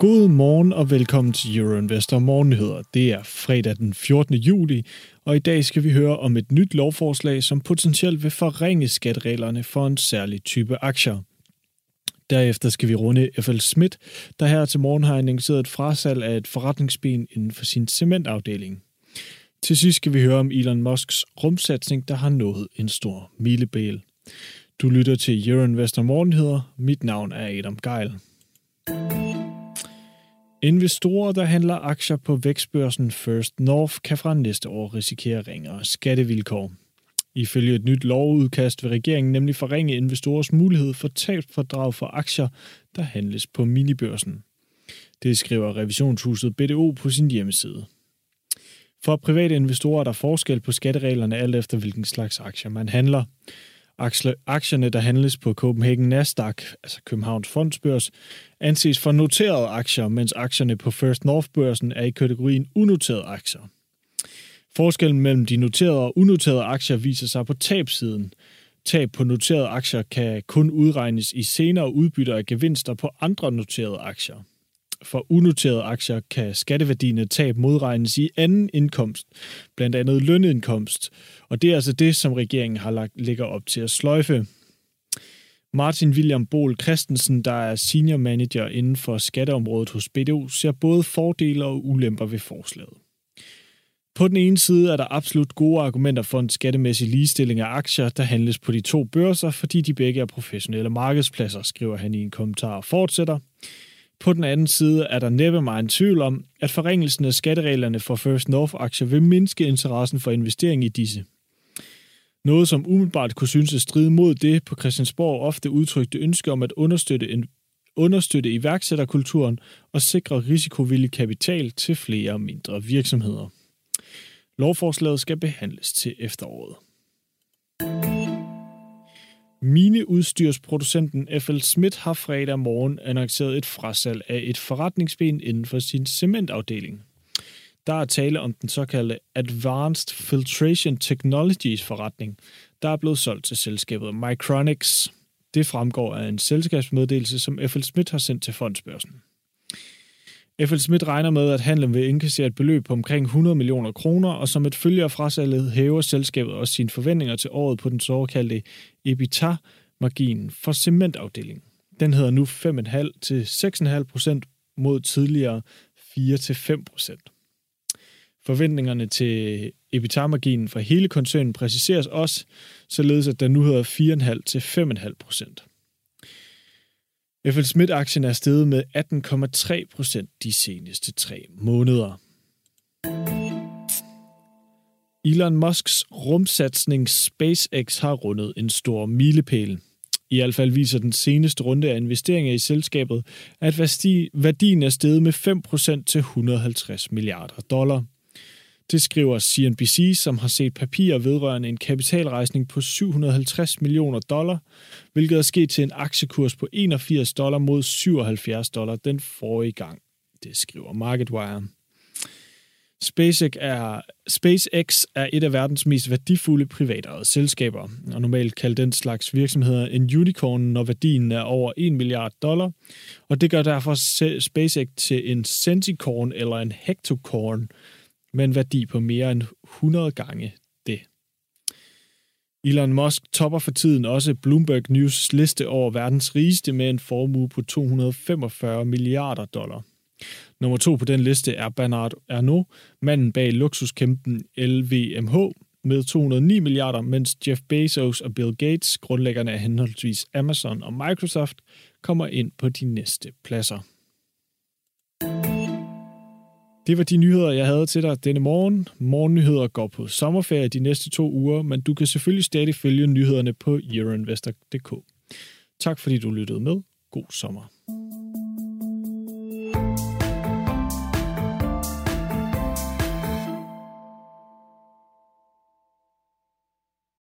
God morgen og velkommen til Euroinvestor Morgennyheder. Det er fredag den 14. juli, og i dag skal vi høre om et nyt lovforslag, som potentielt vil forringe skattereglerne for en særlig type aktier. Derefter skal vi runde FL Schmidt, der her til morgen har annonceret et frasalg af et forretningsben inden for sin cementafdeling. Til sidst skal vi høre om Elon Musks rumsatsning, der har nået en stor milebæl. Du lytter til Euroinvestor Morgenheder. Mit navn er Adam Geil. Investorer, der handler aktier på vækstbørsen First North, kan fra næste år risikere ringere skattevilkår. Ifølge et nyt lovudkast vil regeringen nemlig forringe investorers mulighed for tabsfordrag for aktier, der handles på minibørsen. Det skriver revisionshuset BDO på sin hjemmeside. For private investorer er der forskel på skattereglerne alt efter hvilken slags aktier man handler. Aktierne, der handles på Copenhagen Nasdaq, altså Københavns Fondsbørs, anses for noterede aktier, mens aktierne på First North-børsen er i kategorien unoterede aktier. Forskellen mellem de noterede og unoterede aktier viser sig på tabsiden. Tab på noterede aktier kan kun udregnes i senere udbytter af gevinster på andre noterede aktier. For unoterede aktier kan skatteværdien af tab modregnes i anden indkomst, blandt andet lønindkomst, og det er altså det, som regeringen har lagt, ligger op til at sløjfe. Martin William Bol Christensen, der er senior manager inden for skatteområdet hos BDO, ser både fordele og ulemper ved forslaget. På den ene side er der absolut gode argumenter for en skattemæssig ligestilling af aktier, der handles på de to børser, fordi de begge er professionelle markedspladser, skriver han i en kommentar og fortsætter. På den anden side er der næppe meget tvivl om, at forringelsen af skattereglerne for First North-aktier vil mindske interessen for investering i disse. Noget, som umiddelbart kunne synes at stride mod det på Christiansborg ofte udtrykte ønske om at understøtte, en, understøtte iværksætterkulturen og sikre risikovillig kapital til flere mindre virksomheder. Lovforslaget skal behandles til efteråret. Mineudstyrsproducenten FL Schmidt har fredag morgen annonceret et frasalg af et forretningsben inden for sin cementafdeling. Der er tale om den såkaldte Advanced Filtration Technologies forretning, der er blevet solgt til selskabet Micronics. Det fremgår af en selskabsmeddelelse, som FL Schmidt har sendt til fondsbørsen. FL Schmidt regner med, at handlen vil indkassere et beløb på omkring 100 millioner kroner, og som et følge af frasalget hæver selskabet også sine forventninger til året på den såkaldte EBITDA-margin for cementafdelingen. Den hedder nu 5,5 til 6,5 procent mod tidligere 4 til 5 procent. Forventningerne til EBITDA-marginen for hele koncernen præciseres også, således at den nu hedder 4,5 til 5,5 procent. FL Schmidt-aktien er steget med 18,3 procent de seneste tre måneder. Elon Musks rumsatsning SpaceX har rundet en stor milepæl. I hvert fald viser den seneste runde af investeringer i selskabet, at værdien er steget med 5% til 150 milliarder dollar. Det skriver CNBC, som har set papirer vedrørende en kapitalrejsning på 750 millioner dollar, hvilket er sket til en aktiekurs på 81 dollar mod 77 dollar den forrige gang. Det skriver MarketWire. SpaceX er, SpaceX er et af verdens mest værdifulde privatejede selskaber, og normalt kalder den slags virksomheder en unicorn, når værdien er over 1 milliard dollar, og det gør derfor SpaceX til en centicorn eller en hectocorn, med en værdi på mere end 100 gange det. Elon Musk topper for tiden også Bloomberg News liste over verdens rigeste med en formue på 245 milliarder dollar. Nummer to på den liste er Bernard Arnault, manden bag luksuskæmpen LVMH, med 209 milliarder, mens Jeff Bezos og Bill Gates, grundlæggerne af henholdsvis Amazon og Microsoft, kommer ind på de næste pladser. Det var de nyheder, jeg havde til dig denne morgen. Morgennyheder går på sommerferie de næste to uger, men du kan selvfølgelig stadig følge nyhederne på euroinvestor.dk. Tak fordi du lyttede med. God sommer.